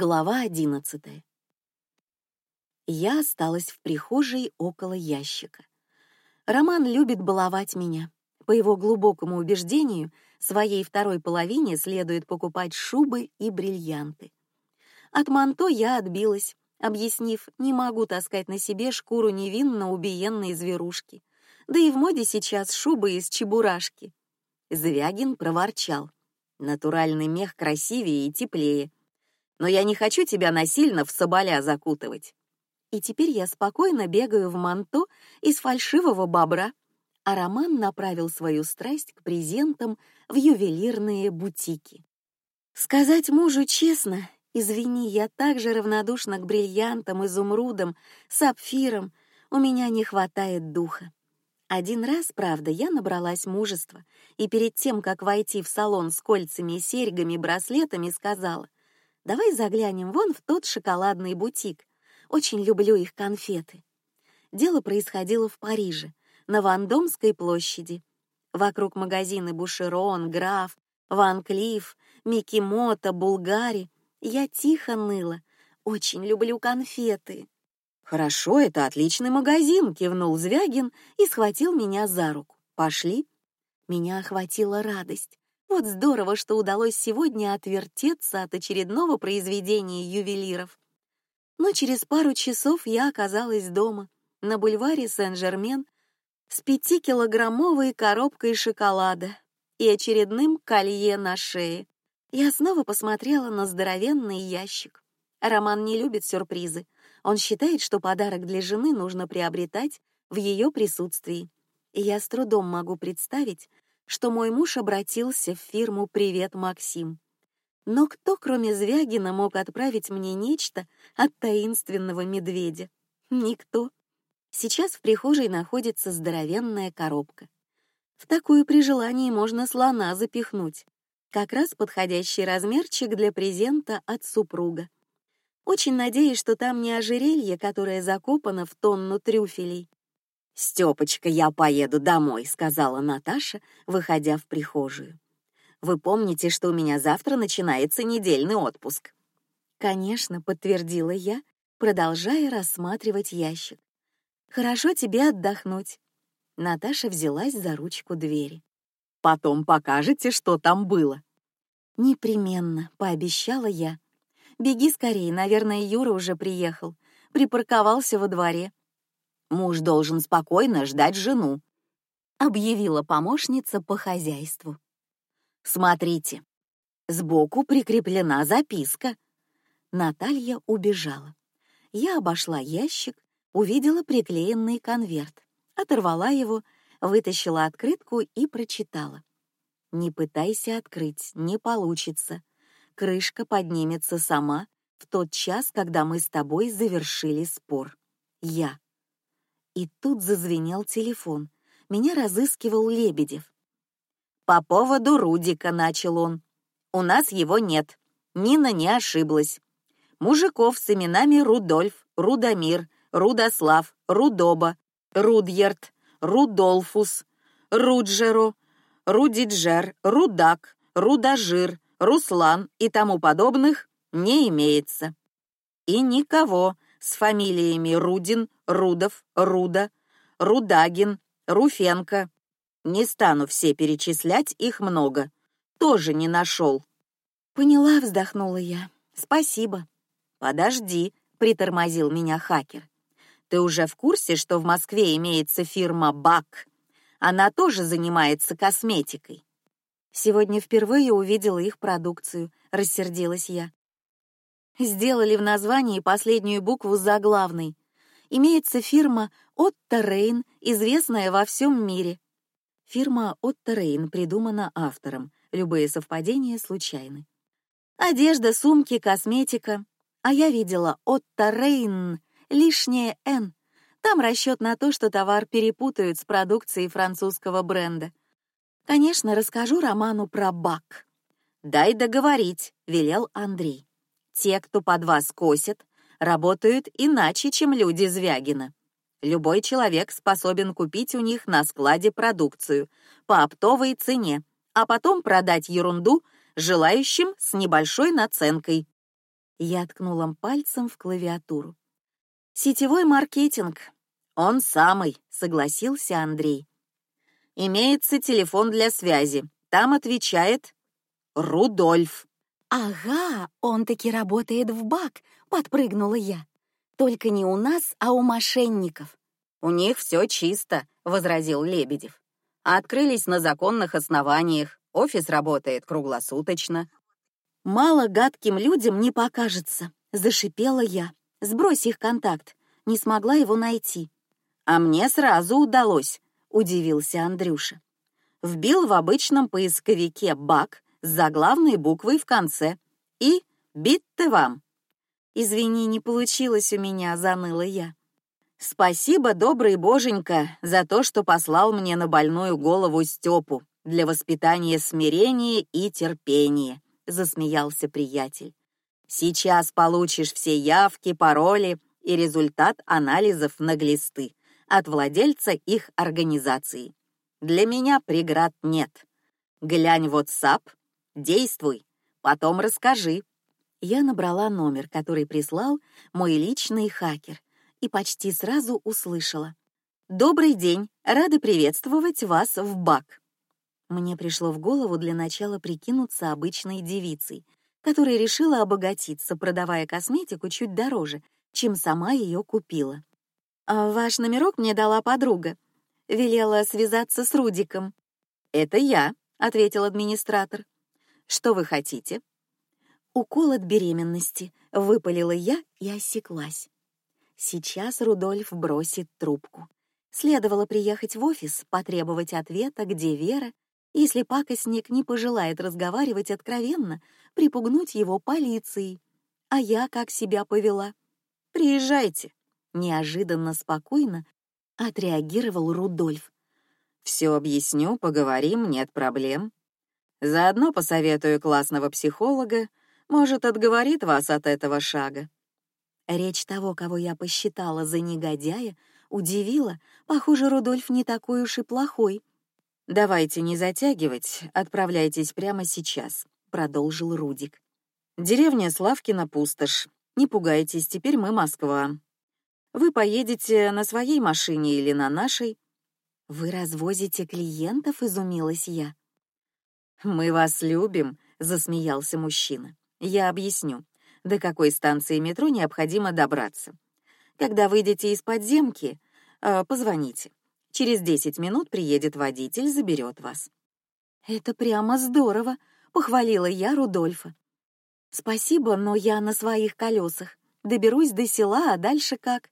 Глава одиннадцатая. Я осталась в прихожей около ящика. Роман любит баловать меня. По его глубокому убеждению, своей второй половине следует покупать шубы и бриллианты. От манто я отбилась, объяснив, не могу таскать на себе шкуру невинно убиенной зверушки. Да и в моде сейчас шубы из чебурашки. Звягин проворчал: "Натуральный мех красивее и теплее, но я не хочу тебя насильно в соболя закутывать". И теперь я спокойно бегаю в манто из фальшивого бобра, а Роман направил свою страсть к презентам в ювелирные бутики. Сказать мужу честно, извини, я так же равнодушна к бриллиантам, изумрудам, сапфирам, у меня не хватает духа. Один раз, правда, я набралась мужества и перед тем, как войти в салон с кольцами, серьгами, браслетами, сказала: "Давай заглянем вон в тот шоколадный бутик. Очень люблю их конфеты". Дело происходило в Париже, на Вандомской площади. Вокруг магазины Бушерон, Граф, Ван Клифф, Микимото, Булгари. Я тихо ныла. Очень люблю конфеты. Хорошо, это отличный магазин, кивнул Звягин и схватил меня за руку. Пошли. Меня охватила радость. Вот здорово, что удалось сегодня отвертеться от очередного произведения ювелиров. Но через пару часов я оказалась дома на бульваре Сен-Жермен с пятикилограммовой коробкой шоколада и очередным колье на шее. Я снова посмотрела на здоровенный ящик. Роман не любит сюрпризы. Он считает, что подарок для жены нужно приобретать в ее присутствии. И я с трудом могу представить, что мой муж обратился в фирму Привет, Максим. Но кто, кроме Звягина, мог отправить мне нечто от таинственного медведя? Никто. Сейчас в прихожей находится здоровенная коробка. В такую при желании можно слона запихнуть. Как раз подходящий размерчик для презента от супруга. Очень надеюсь, что там не ожерелье, которое закопано в тонну трюфелей. Степочка, я поеду домой, сказала Наташа, выходя в прихожую. Вы помните, что у меня завтра начинается недельный отпуск? Конечно, подтвердила я, продолжая рассматривать ящик. Хорошо тебе отдохнуть. Наташа взялась за ручку двери. Потом покажете, что там было. Непременно, пообещала я. Беги скорее, наверное, Юра уже приехал, припарковался во дворе. Муж должен спокойно ждать жену, объявила помощница по хозяйству. Смотрите, сбоку прикреплена записка. Наталья убежала. Я обошла ящик, увидела приклеенный конверт, оторвала его, вытащила открытку и прочитала: "Не пытайся открыть, не получится крышка поднимется сама в тот час, когда мы с тобой завершили спор. Я. И тут зазвенел телефон. Меня разыскивал Лебедев. По поводу Рудика начал он. У нас его нет. Нина не ошиблась. Мужиков с именами Рудольф, Рудомир, Рудослав, Рудоба, Рудьерт, Рудолфус, Руджеро, Рудиджер, Рудак, Рудожир, Руслан и тому подобных не имеется. И никого с фамилиями Рудин, Рудов, Руда, Рудагин, Руфенко. Не стану все перечислять, их много. Тоже не нашел. Поняла, вздохнула я. Спасибо. Подожди, притормозил меня хакер. Ты уже в курсе, что в Москве имеется фирма Бак? Она тоже занимается косметикой. Сегодня впервые увидела их продукцию, рассердилась я. Сделали в названии последнюю букву заглавной. Имеется фирма Отто Рейн, известная во всем мире. Фирма Отто Рейн придумана автором. Любые совпадения случайны. Одежда, сумки, косметика. А я видела Отто Рейн, лишнее «н». Там расчет на то, что товар перепутают с продукцией французского бренда. Конечно, расскажу Роману про бак. Дай договорить, велел Андрей. Те, кто под вас косит, работают иначе, чем люди Звягина. Любой человек способен купить у них на складе продукцию по оптовой цене, а потом продать ерунду желающим с небольшой наценкой. Я ткнула пальцем в клавиатуру. Сетевой маркетинг. Он самый, согласился Андрей. Имеется телефон для связи. Там отвечает Рудольф. Ага, он таки работает в БАК, подпрыгнула я. Только не у нас, а у мошенников. У них все чисто, возразил Лебедев. Открылись на законных основаниях. Офис работает круглосуточно. Мало гадким людям не покажется, зашипела я. Сбрось их контакт. Не смогла его найти. А мне сразу удалось, удивился Андрюша. Вбил в обычном поисковике бак с заглавной буквой в конце и битте вам. Извини, не получилось у меня, заныла я. Спасибо, добрый боженька, за то, что послал мне на больную голову Степу для воспитания смирения и терпения, засмеялся приятель. Сейчас получишь все явки, пароли и результат анализов на глисты от владельца их организации. Для меня преград нет. Глянь WhatsApp, действуй, потом расскажи. Я набрала номер, который прислал мой личный хакер, и почти сразу услышала: "Добрый день, рады приветствовать вас в БАК". Мне пришло в голову для начала прикинуться обычной девицей, которая решила обогатиться, продавая косметику чуть дороже, чем сама ее купила. А ваш номерок мне дала подруга, велела связаться с Рудиком. Это я, ответил администратор. Что вы хотите? Укол от беременности, выпалила я и осеклась. Сейчас Рудольф бросит трубку. Следовало приехать в офис, потребовать ответа, где Вера, если пакостник не пожелает разговаривать откровенно, припугнуть его полицией. А я как себя повела? Приезжайте. Неожиданно спокойно отреагировал Рудольф. Все объясню, поговорим, нет проблем. Заодно посоветую классного психолога, может, отговорит вас от этого шага. Речь того, кого я посчитала за негодяя, удивила. Похоже, Рудольф не такой уж и плохой. Давайте не затягивать, отправляйтесь прямо сейчас, продолжил Рудик. Деревня Славкина пустошь. Не пугайтесь, теперь мы Москва. Вы поедете на своей машине или на нашей? Вы развозите клиентов, изумилась я. Мы вас любим, засмеялся мужчина. Я объясню до какой станции метро необходимо добраться. Когда выйдете из подземки, э, позвоните. Через 10 минут приедет водитель, заберет вас. Это прямо здорово, похвалила я Рудольфа. Спасибо, но я на своих колесах. Доберусь до села, а дальше как?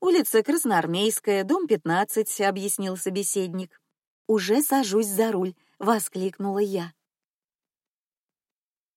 Улица Красноармейская, дом 15, объяснил собеседник. Уже сажусь за руль, воскликнула я.